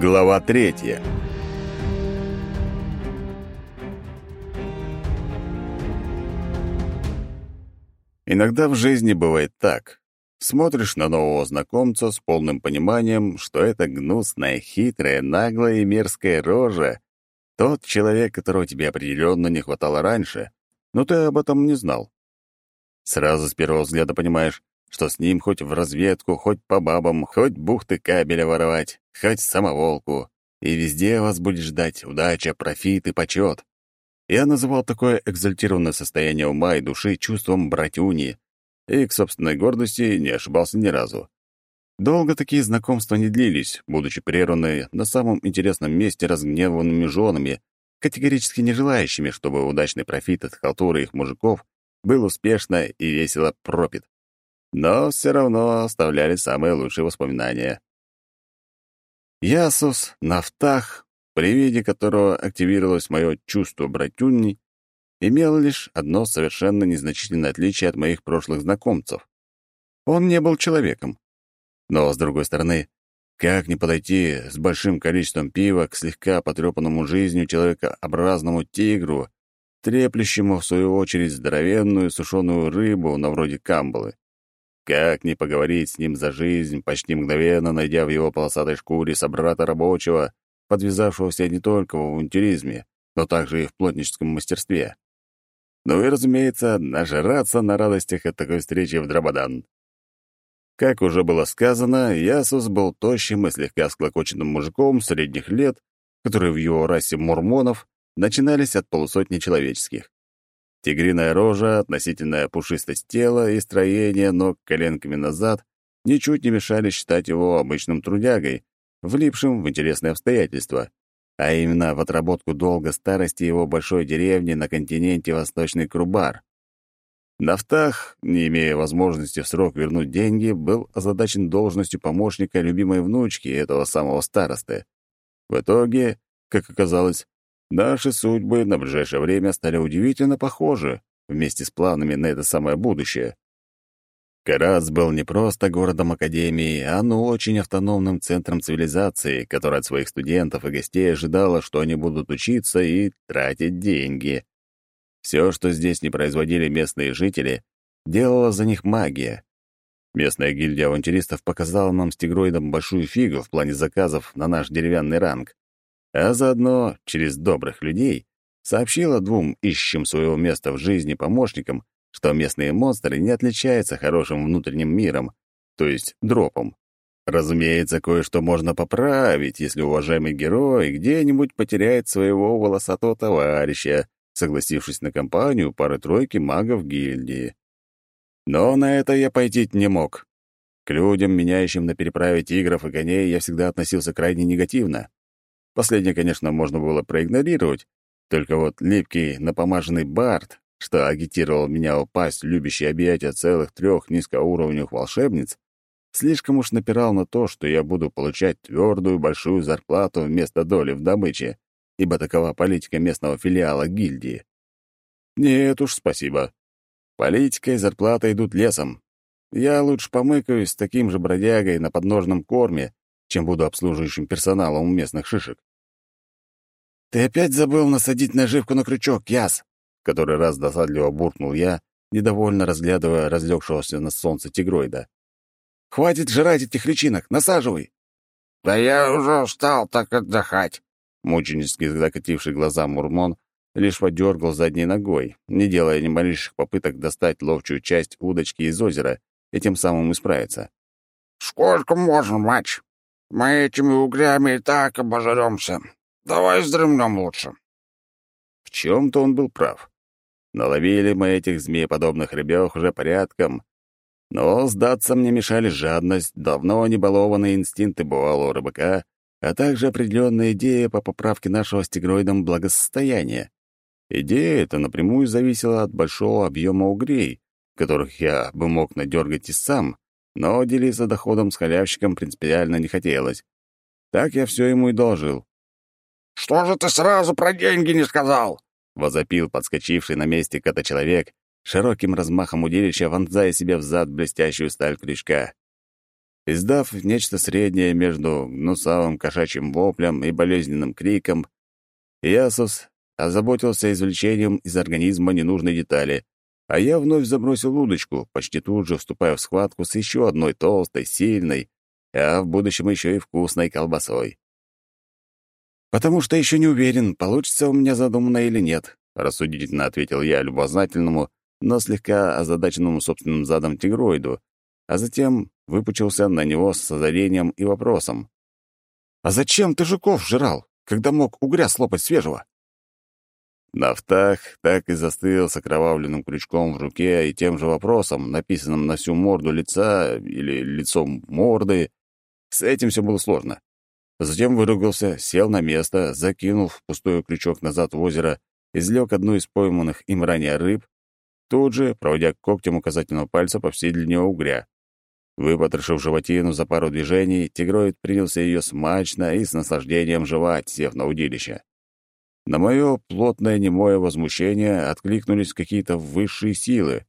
Глава третья. Иногда в жизни бывает так. Смотришь на нового знакомца с полным пониманием, что это гнусная, хитрая, наглая и мерзкая рожа. Тот человек, которого тебе определенно не хватало раньше, но ты об этом не знал. Сразу с первого взгляда понимаешь, что с ним хоть в разведку, хоть по бабам, хоть бухты кабеля воровать, хоть самоволку. И везде вас будет ждать удача, профит и почет. Я называл такое экзальтированное состояние ума и души чувством братюни, и к собственной гордости не ошибался ни разу. Долго такие знакомства не длились, будучи прерваны на самом интересном месте разгневанными женами, категорически не желающими, чтобы удачный профит от халтуры их мужиков был успешно и весело пропит. Но все равно оставляли самые лучшие воспоминания. Ясус, Нафтах, при виде которого активировалось мое чувство братюни, имел лишь одно совершенно незначительное отличие от моих прошлых знакомцев. Он не был человеком. Но, с другой стороны, как не подойти с большим количеством пива к слегка потрепанному жизнью человекообразному тигру, треплющему, в свою очередь, здоровенную сушеную рыбу на вроде камбалы? Как не поговорить с ним за жизнь, почти мгновенно найдя в его полосатой шкуре собрата рабочего, подвязавшегося не только в авантюризме, но также и в плотническом мастерстве. Ну и, разумеется, нажраться на радостях от такой встречи в Драбадан. Как уже было сказано, Ясус был тощим и слегка склокоченным мужиком средних лет, которые в его расе мормонов начинались от полусотни человеческих. Тигриная рожа, относительная пушистость тела и строение ног коленками назад ничуть не мешали считать его обычным трудягой, влипшим в интересные обстоятельства, а именно в отработку долга старости его большой деревни на континенте Восточный Крубар. Нафтах, не имея возможности в срок вернуть деньги, был озадачен должностью помощника любимой внучки этого самого старосты. В итоге, как оказалось, Наши судьбы на ближайшее время стали удивительно похожи вместе с планами на это самое будущее. Карац был не просто городом Академии, а ну очень автономным центром цивилизации, который от своих студентов и гостей ожидала, что они будут учиться и тратить деньги. Все, что здесь не производили местные жители, делала за них магия. Местная гильдия авантюристов показала нам с Тигроидом большую фигу в плане заказов на наш деревянный ранг а заодно через добрых людей сообщила двум ищущим своего места в жизни помощникам, что местные монстры не отличаются хорошим внутренним миром, то есть дропом. Разумеется, кое-что можно поправить, если уважаемый герой где-нибудь потеряет своего волосатого товарища, согласившись на компанию пары-тройки магов гильдии. Но на это я пойти не мог. К людям, меняющим на переправе тигров и коней, я всегда относился крайне негативно. Последнее, конечно, можно было проигнорировать, только вот липкий, напомаженный Барт, что агитировал меня упасть в любящие объятия целых трех низкоуровневых волшебниц, слишком уж напирал на то, что я буду получать твердую большую зарплату вместо доли в добыче, ибо такова политика местного филиала гильдии. Нет уж, спасибо. Политика и зарплата идут лесом. Я лучше помыкаюсь с таким же бродягой на подножном корме, чем буду обслуживающим персоналом у местных шишек. «Ты опять забыл насадить наживку на крючок, Яс!» который раз досадливо буркнул я, недовольно разглядывая разлегшегося на солнце тигроида. «Хватит жрать этих личинок, насаживай!» «Да я уже устал так отдыхать!» Мученически закативший глаза Мурмон лишь подергал задней ногой, не делая ни малейших попыток достать ловчую часть удочки из озера и тем самым исправиться. «Сколько можно, мать? Мы этими угрями и так обожремся. Давай вздремнем лучше». В чем-то он был прав. Наловили мы этих змееподобных рыбёх уже порядком, но сдаться мне мешали жадность, давно не балованные инстинкты бывалого рыбака, а также определенная идея по поправке нашего стигроидом благосостояния. Идея эта напрямую зависела от большого объема угрей, которых я бы мог надергать и сам, но делиться доходом с халявщиком принципиально не хотелось. Так я все ему и должил. «Что же ты сразу про деньги не сказал?» — возопил подскочивший на месте кота-человек, широким размахом удилища вонзая себе в зад блестящую сталь крючка. Издав нечто среднее между гнусавым кошачьим воплем и болезненным криком, Ясус озаботился извлечением из организма ненужной детали, а я вновь забросил удочку, почти тут же вступая в схватку с еще одной толстой, сильной, а в будущем еще и вкусной колбасой. «Потому что еще не уверен, получится у меня задумано или нет», — рассудительно ответил я любознательному, но слегка озадаченному собственным задом тигроиду, а затем выпучился на него с озарением и вопросом. «А зачем ты жуков жрал, когда мог угря слопать свежего?» Нафтах так и застыл с окровавленным крючком в руке и тем же вопросом, написанным на всю морду лица или лицом морды. С этим все было сложно. Затем выругался, сел на место, закинув пустой крючок назад в озеро, излег одну из пойманных им ранее рыб, тут же проводя когтем указательного пальца по всей длине угря. Выпотрошив животину за пару движений, тигроид принялся ее смачно и с наслаждением жевать, сев на удилище. На мое плотное немое возмущение откликнулись какие-то высшие силы.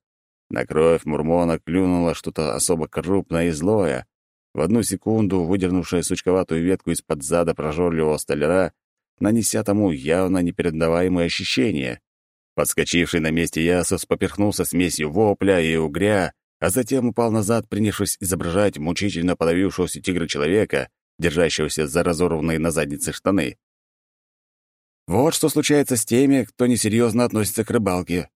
На кровь Мурмона клюнуло что-то особо крупное и злое. В одну секунду выдернувшее сучковатую ветку из-под зада прожорливого столяра, нанеся тому явно непередаваемые ощущения. Подскочивший на месте Ясус поперхнулся смесью вопля и угря, а затем упал назад, принявшись изображать мучительно подавившегося тигра-человека, держащегося за разорванные на заднице штаны. «Вот что случается с теми, кто несерьезно относится к рыбалке».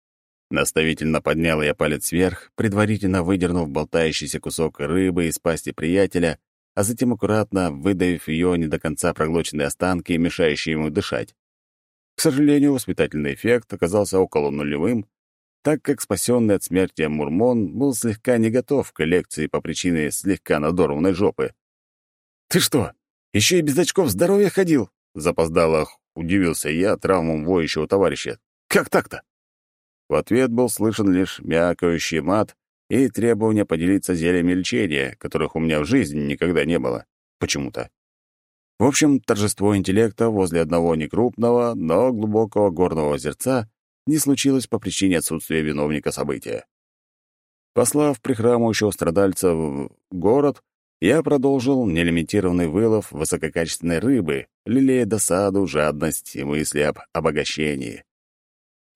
Наставительно поднял я палец вверх, предварительно выдернув болтающийся кусок рыбы из пасти приятеля, а затем аккуратно выдавив ее не до конца проглоченные останки, мешающие ему дышать. К сожалению, воспитательный эффект оказался около нулевым, так как спасенный от смерти Мурмон был слегка не готов к лекции по причине слегка надорванной жопы. «Ты что, еще и без очков здоровья ходил?» — запоздало удивился я травмам воющего товарища. «Как так-то?» В ответ был слышен лишь мякающий мат и требование поделиться зельями лечения, которых у меня в жизни никогда не было. Почему-то. В общем, торжество интеллекта возле одного некрупного, но глубокого горного озерца не случилось по причине отсутствия виновника события. Послав прихрамывающего страдальца в город, я продолжил нелимитированный вылов высококачественной рыбы, лелея досаду, жадность и мысли об обогащении.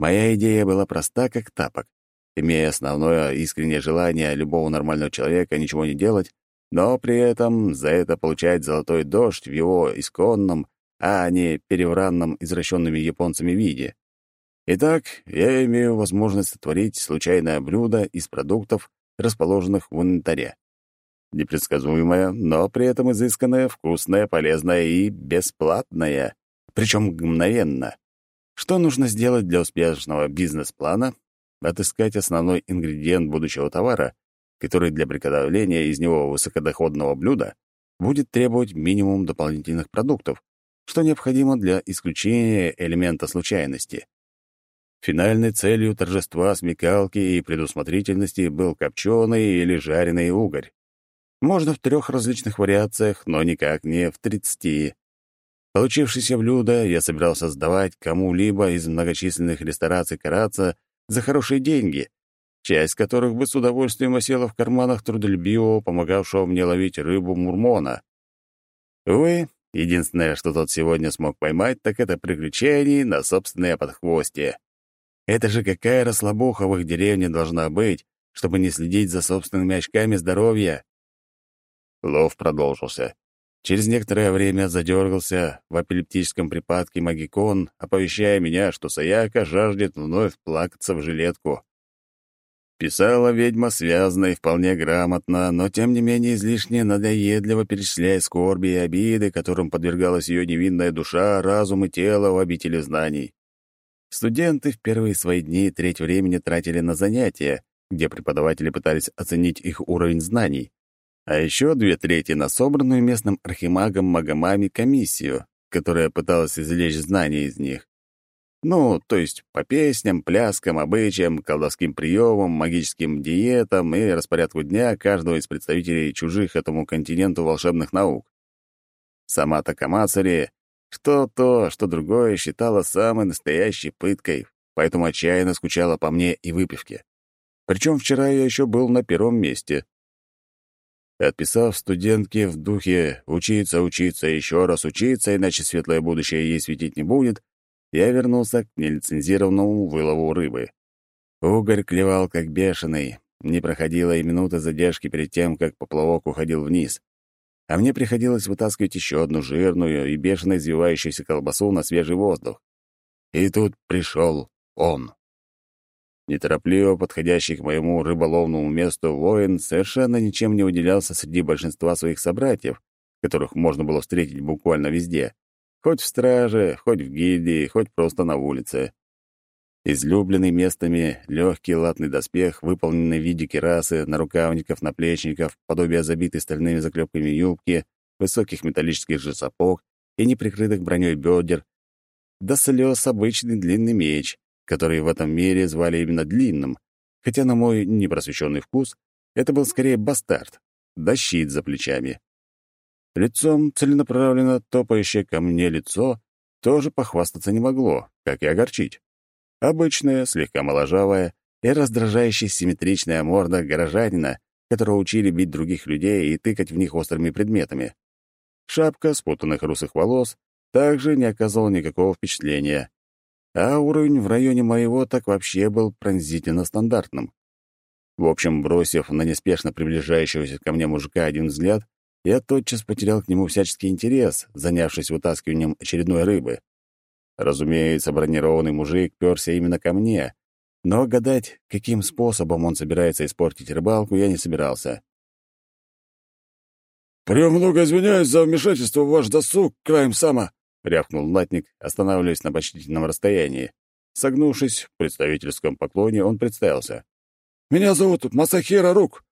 Моя идея была проста, как тапок. Имея основное искреннее желание любого нормального человека ничего не делать, но при этом за это получать золотой дождь в его исконном, а не перевранном извращенными японцами виде. Итак, я имею возможность сотворить случайное блюдо из продуктов, расположенных в инвентаре. Непредсказуемая, но при этом изысканная, вкусная, полезная и бесплатная. Причем мгновенно. Что нужно сделать для успешного бизнес-плана? Отыскать основной ингредиент будущего товара, который для приготовления из него высокодоходного блюда будет требовать минимум дополнительных продуктов, что необходимо для исключения элемента случайности. Финальной целью торжества смекалки и предусмотрительности был копченый или жареный угорь. Можно в трех различных вариациях, но никак не в тридцати. Получившееся блюдо я собирался сдавать кому-либо из многочисленных рестораций Караца за хорошие деньги, часть которых бы с удовольствием осела в карманах трудолюбивого, помогавшего мне ловить рыбу Мурмона. Увы, единственное, что тот сегодня смог поймать, так это приключений на собственное подхвостие. Это же какая расслабуха в их деревне должна быть, чтобы не следить за собственными очками здоровья. Лов продолжился. Через некоторое время задергался в эпилептическом припадке магикон, оповещая меня, что Саяка жаждет вновь плакаться в жилетку. Писала ведьма связно и вполне грамотно, но тем не менее излишне надоедливо перечисляя скорби и обиды, которым подвергалась ее невинная душа, разум и тело в обители знаний. Студенты в первые свои дни треть времени тратили на занятия, где преподаватели пытались оценить их уровень знаний а еще две трети на собранную местным архимагом Магомами комиссию, которая пыталась извлечь знания из них. Ну, то есть по песням, пляскам, обычаям, колдовским приемам, магическим диетам и распорядку дня каждого из представителей чужих этому континенту волшебных наук. Сама Такамацари что то, что другое считала самой настоящей пыткой, поэтому отчаянно скучала по мне и выпивке. Причем вчера я еще был на первом месте. Отписав студентке в духе «учиться, учиться, еще раз учиться, иначе светлое будущее ей светить не будет», я вернулся к нелицензированному вылову рыбы. Угорь клевал как бешеный, не проходило и минуты задержки перед тем, как поплавок уходил вниз. А мне приходилось вытаскивать еще одну жирную и бешено извивающуюся колбасу на свежий воздух. И тут пришел он. Неторопливо подходящий к моему рыболовному месту воин совершенно ничем не уделялся среди большинства своих собратьев, которых можно было встретить буквально везде. Хоть в страже, хоть в гильдии, хоть просто на улице. Излюбленный местами легкий латный доспех, выполненный в виде керасы, нарукавников, наплечников, подобие забитой стальными заклепками юбки, высоких металлических же сапог и неприкрытых броней бедер, до слез обычный длинный меч, который в этом мире звали именно длинным, хотя на мой непросвещенный вкус это был скорее бастард, да щит за плечами. Лицом целенаправленно топающее ко мне лицо тоже похвастаться не могло, как и огорчить. Обычная, слегка моложавая и раздражающая симметричная морда горожанина, которого учили бить других людей и тыкать в них острыми предметами. Шапка спутанных русых волос также не оказывала никакого впечатления, а уровень в районе моего так вообще был пронзительно стандартным. В общем, бросив на неспешно приближающегося ко мне мужика один взгляд, я тотчас потерял к нему всяческий интерес, занявшись вытаскиванием очередной рыбы. Разумеется, бронированный мужик перся именно ко мне, но гадать, каким способом он собирается испортить рыбалку, я не собирался. «Премного извиняюсь за вмешательство в ваш досуг, краем сама», — рявкнул латник, останавливаясь на почтительном расстоянии. Согнувшись в представительском поклоне, он представился. «Меня зовут Масахира Рук.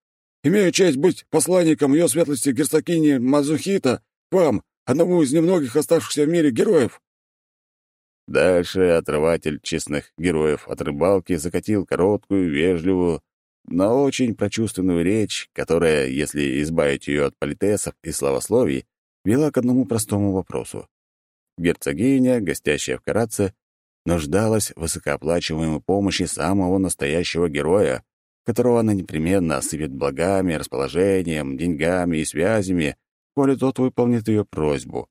Имею честь быть посланником ее светлости герцогини Мазухита к вам, одному из немногих оставшихся в мире героев. Дальше отрыватель честных героев от рыбалки закатил короткую, вежливую, но очень прочувственную речь, которая, если избавить ее от политесов и славословий, вела к одному простому вопросу. Герцогиня, гостящая в Караце, нуждалась в высокооплачиваемой помощи самого настоящего героя, которого она непременно осыпет благами, расположением, деньгами и связями, коли тот выполнит ее просьбу.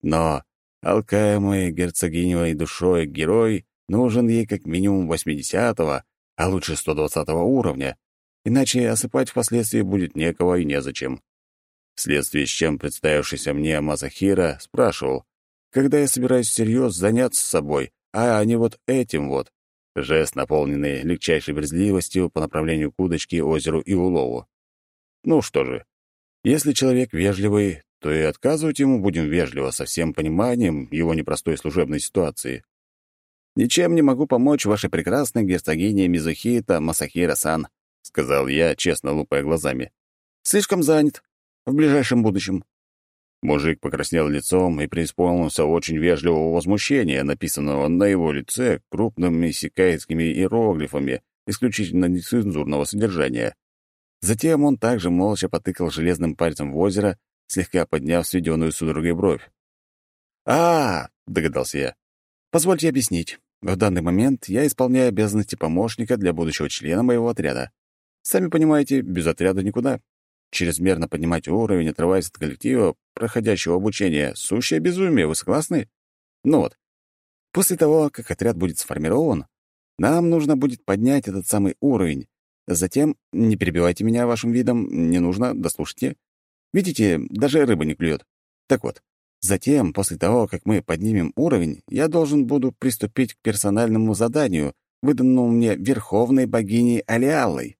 Но Алкаемый герцогиневой душой герой нужен ей как минимум 80-го, а лучше 120-го уровня, иначе осыпать впоследствии будет некого и незачем. Вследствие с чем представившийся мне Мазахира спрашивал, когда я собираюсь всерьез заняться собой, а не вот этим вот. Жест, наполненный легчайшей брезгливостью по направлению к удочке, озеру и улову. Ну что же, если человек вежливый, то и отказывать ему будем вежливо, со всем пониманием его непростой служебной ситуации. «Ничем не могу помочь вашей прекрасной герцогине Мизухита Масахира-сан», — сказал я, честно лупая глазами. «Слишком занят. В ближайшем будущем». Мужик покраснел лицом и преисполнился очень вежливого возмущения, написанного на его лице крупными сикаитскими иероглифами исключительно нецензурного содержания. Затем он также молча потыкал железным пальцем в озеро слегка подняв сведенную судорогой бровь. «А, -а — догадался я. «Позвольте объяснить. В данный момент я исполняю обязанности помощника для будущего члена моего отряда. Сами понимаете, без отряда никуда. Чрезмерно поднимать уровень, отрываясь от коллектива, проходящего обучение — сущее безумие, вы согласны? Ну вот. После того, как отряд будет сформирован, нам нужно будет поднять этот самый уровень. Затем, не перебивайте меня вашим видом, не нужно, дослушайте. Видите, даже рыба не клюет. Так вот, затем, после того, как мы поднимем уровень, я должен буду приступить к персональному заданию, выданному мне Верховной Богиней Алиалой.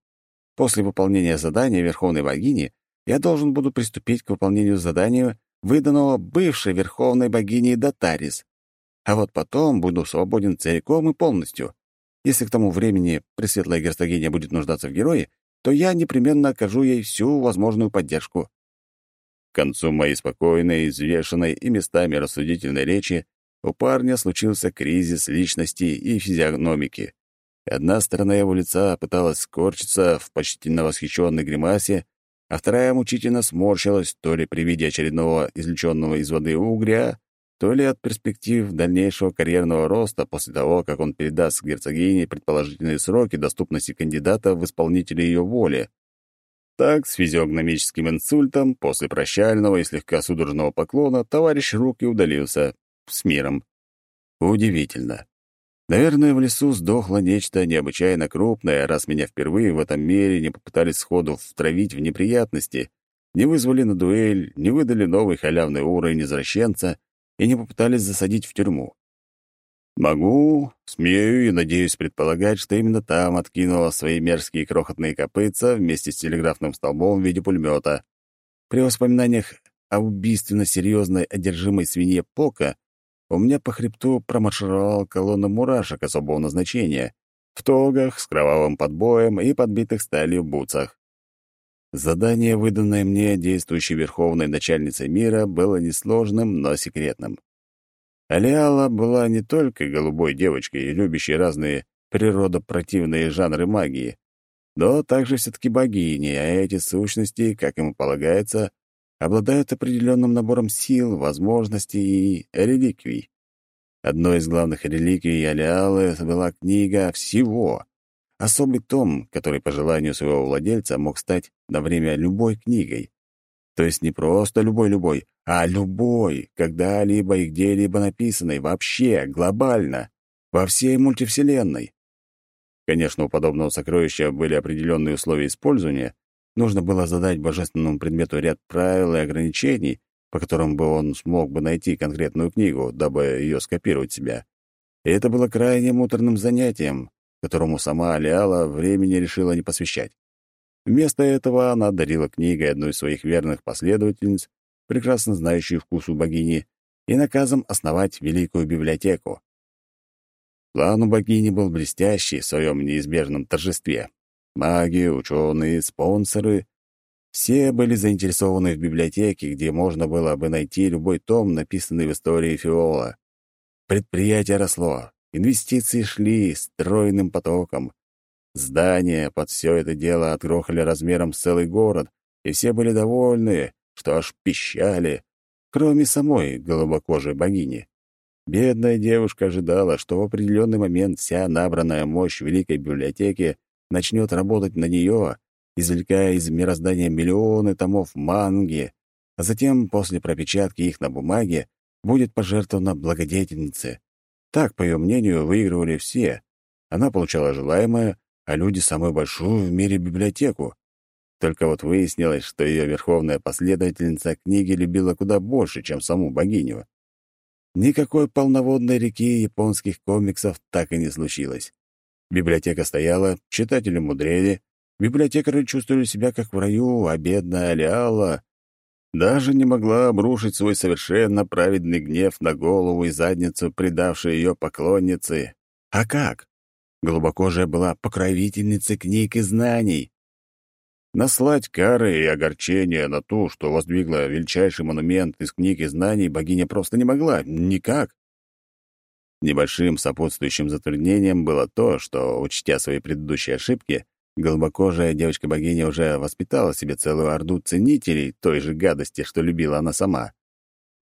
После выполнения задания Верховной Богини я должен буду приступить к выполнению задания, выданного бывшей Верховной Богиней Датарис. А вот потом буду свободен целиком и полностью. Если к тому времени Пресветлая Герцогиня будет нуждаться в герое, то я непременно окажу ей всю возможную поддержку. К концу моей спокойной, взвешенной и местами рассудительной речи у парня случился кризис личности и физиогномики. Одна сторона его лица пыталась скорчиться в почтительно восхищенной гримасе, а вторая мучительно сморщилась то ли при виде очередного извлеченного из воды угря, то ли от перспектив дальнейшего карьерного роста после того, как он передаст герцогине предположительные сроки доступности кандидата в исполнители ее воли. Так, с физиогномическим инсультом, после прощального и слегка судорожного поклона, товарищ Руки удалился. С миром. Удивительно. Наверное, в лесу сдохло нечто необычайно крупное, раз меня впервые в этом мире не попытались сходу втравить в неприятности, не вызвали на дуэль, не выдали новый халявный уровень извращенца и не попытались засадить в тюрьму. Могу, смею и надеюсь предполагать, что именно там откинула свои мерзкие крохотные копытца вместе с телеграфным столбом в виде пулемета. При воспоминаниях о убийственно серьезной одержимой свинье Пока у меня по хребту промаршировала колонна мурашек особого назначения в тогах с кровавым подбоем и подбитых сталью бутсах. Задание, выданное мне действующей верховной начальницей мира, было несложным, но секретным. Алиала была не только голубой девочкой, любящей разные природопротивные жанры магии, но также все-таки богини, а эти сущности, как ему полагается, обладают определенным набором сил, возможностей и реликвий. Одной из главных реликвий Алиалы была книга «Всего», особый том, который по желанию своего владельца мог стать на время любой книгой. То есть не просто любой-любой, а любой, когда-либо и где-либо написанной, вообще, глобально, во всей мультивселенной. Конечно, у подобного сокровища были определенные условия использования. Нужно было задать божественному предмету ряд правил и ограничений, по которым бы он смог бы найти конкретную книгу, дабы ее скопировать себя. И это было крайне муторным занятием, которому сама Алиала времени решила не посвящать. Вместо этого она дарила книгой одну из своих верных последовательниц, прекрасно знающую вкус у богини, и наказом основать великую библиотеку. План у богини был блестящий в своем неизбежном торжестве. Маги, ученые, спонсоры — все были заинтересованы в библиотеке, где можно было бы найти любой том, написанный в истории Фиола. Предприятие росло, инвестиции шли стройным потоком, Здания под все это дело отгрохали размером с целый город, и все были довольны, что аж пищали, кроме самой голубокожей богини. Бедная девушка ожидала, что в определенный момент вся набранная мощь Великой Библиотеки начнет работать на нее, извлекая из мироздания миллионы томов манги, а затем, после пропечатки их на бумаге, будет пожертвована благодетельнице. Так, по ее мнению, выигрывали все. Она получала желаемое, а люди — самую большую в мире библиотеку. Только вот выяснилось, что ее верховная последовательница книги любила куда больше, чем саму богиню. Никакой полноводной реки японских комиксов так и не случилось. Библиотека стояла, читатели мудрели, библиотекари чувствовали себя как в раю, а бедная Алиала даже не могла обрушить свой совершенно праведный гнев на голову и задницу, предавшей ее поклонницы. А как? Глубокожая была покровительницей книг и знаний. Наслать кары и огорчения на то, что воздвигла величайший монумент из книг и знаний, богиня просто не могла. Никак. Небольшим сопутствующим затруднением было то, что, учтя свои предыдущие ошибки, голубокожая девочка-богиня уже воспитала себе целую орду ценителей той же гадости, что любила она сама.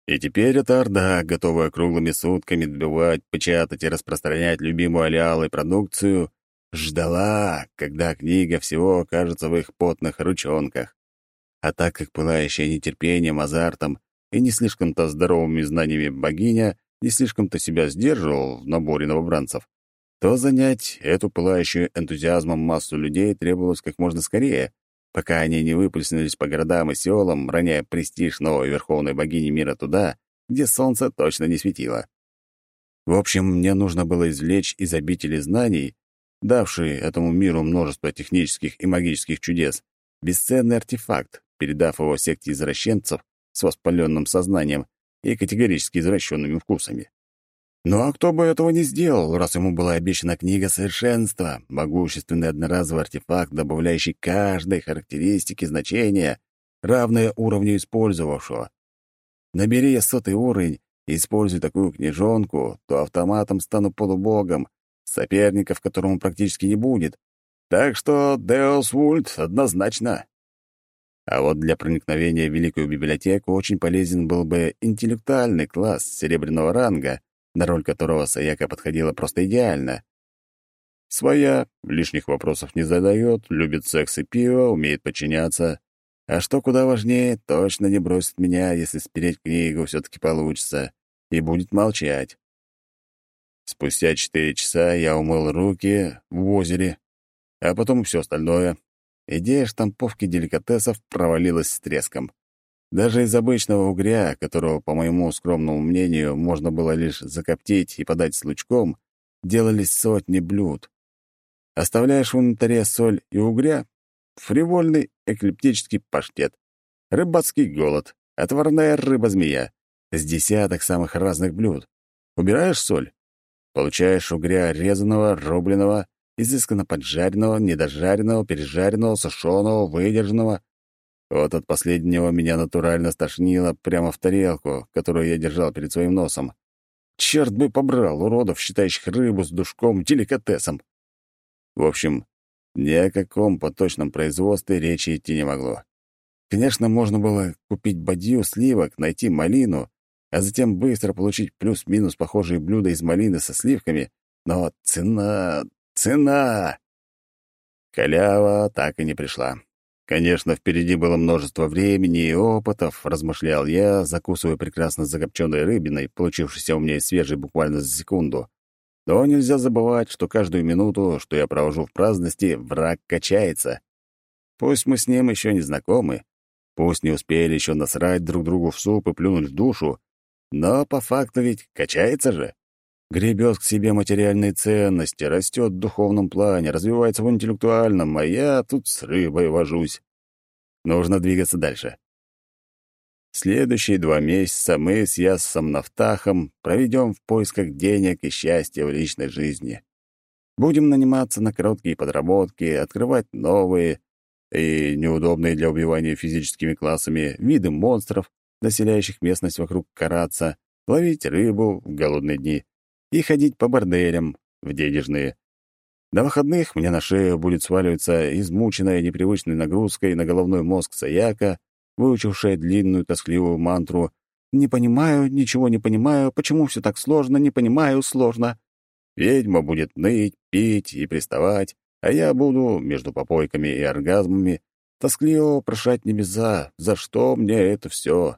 И теперь эта орда, готовая круглыми сутками добывать, печатать и распространять любимую алиалы продукцию, ждала, когда книга всего окажется в их потных ручонках. А так как пылающая нетерпением, азартом и не слишком-то здоровыми знаниями богиня не слишком-то себя сдерживал в наборе новобранцев, то занять эту пылающую энтузиазмом массу людей требовалось как можно скорее, пока они не выплеснулись по городам и селам, роняя престиж новой верховной богини мира туда, где солнце точно не светило. В общем, мне нужно было извлечь из обители знаний, давшие этому миру множество технических и магических чудес, бесценный артефакт, передав его секте извращенцев с воспаленным сознанием и категорически извращенными вкусами. Ну а кто бы этого не сделал, раз ему была обещана книга совершенства, могущественный одноразовый артефакт, добавляющий каждой характеристике значения, равное уровню использовавшего. Набери я сотый уровень и используй такую книжонку, то автоматом стану полубогом, соперников которому практически не будет. Так что Деос Вульт однозначно. А вот для проникновения в Великую библиотеку очень полезен был бы интеллектуальный класс серебряного ранга — на роль которого Саяка подходила просто идеально. Своя, лишних вопросов не задает, любит секс и пиво, умеет подчиняться. А что куда важнее, точно не бросит меня, если спереть книгу все-таки получится, и будет молчать. Спустя четыре часа я умыл руки в озере, а потом все остальное. Идея штамповки деликатесов провалилась с треском. Даже из обычного угря, которого, по моему скромному мнению, можно было лишь закоптить и подать с лучком, делались сотни блюд. Оставляешь в инвентаре соль и угря — фривольный эклиптический паштет, рыбацкий голод, отварная рыба-змея, с десяток самых разных блюд. Убираешь соль — получаешь угря резаного, рубленого, изысканно поджаренного, недожаренного, пережаренного, сушеного, выдержанного. Вот от последнего меня натурально стошнило прямо в тарелку, которую я держал перед своим носом. Черт бы побрал уродов, считающих рыбу с душком деликатесом. В общем, ни о каком поточном производстве речи идти не могло. Конечно, можно было купить бадью сливок, найти малину, а затем быстро получить плюс-минус похожие блюда из малины со сливками, но цена... цена... Халява так и не пришла. Конечно, впереди было множество времени и опытов, размышлял я, закусывая прекрасно закопченной рыбиной, получившейся у меня свежей буквально за секунду. Но нельзя забывать, что каждую минуту, что я провожу в праздности, враг качается. Пусть мы с ним еще не знакомы, пусть не успели еще насрать друг другу в суп и плюнуть в душу, но по факту ведь качается же. Гребет к себе материальные ценности, растет в духовном плане, развивается в интеллектуальном, а я тут с рыбой вожусь. Нужно двигаться дальше. Следующие два месяца мы с Яссом Нафтахом проведем в поисках денег и счастья в личной жизни. Будем наниматься на короткие подработки, открывать новые и неудобные для убивания физическими классами виды монстров, населяющих местность вокруг Караца, ловить рыбу в голодные дни и ходить по борделям в денежные. На выходных мне на шею будет сваливаться измученная непривычной нагрузкой на головной мозг Саяка, выучившая длинную тоскливую мантру «Не понимаю, ничего не понимаю, почему все так сложно, не понимаю, сложно». Ведьма будет ныть, пить и приставать, а я буду, между попойками и оргазмами, тоскливо прошать небеса, за что мне это все.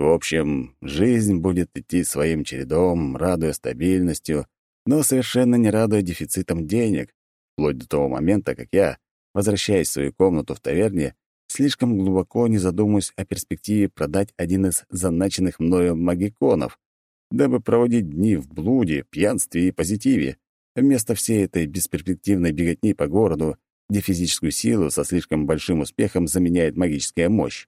В общем, жизнь будет идти своим чередом, радуя стабильностью, но совершенно не радуя дефицитом денег, вплоть до того момента, как я, возвращаясь в свою комнату в таверне, слишком глубоко не задумываюсь о перспективе продать один из заначенных мною магиконов, дабы проводить дни в блуде, пьянстве и позитиве, вместо всей этой бесперспективной беготни по городу, где физическую силу со слишком большим успехом заменяет магическая мощь.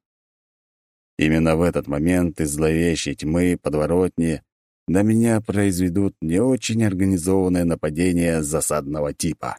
Именно в этот момент из зловещей тьмы подворотни на меня произведут не очень организованное нападение засадного типа.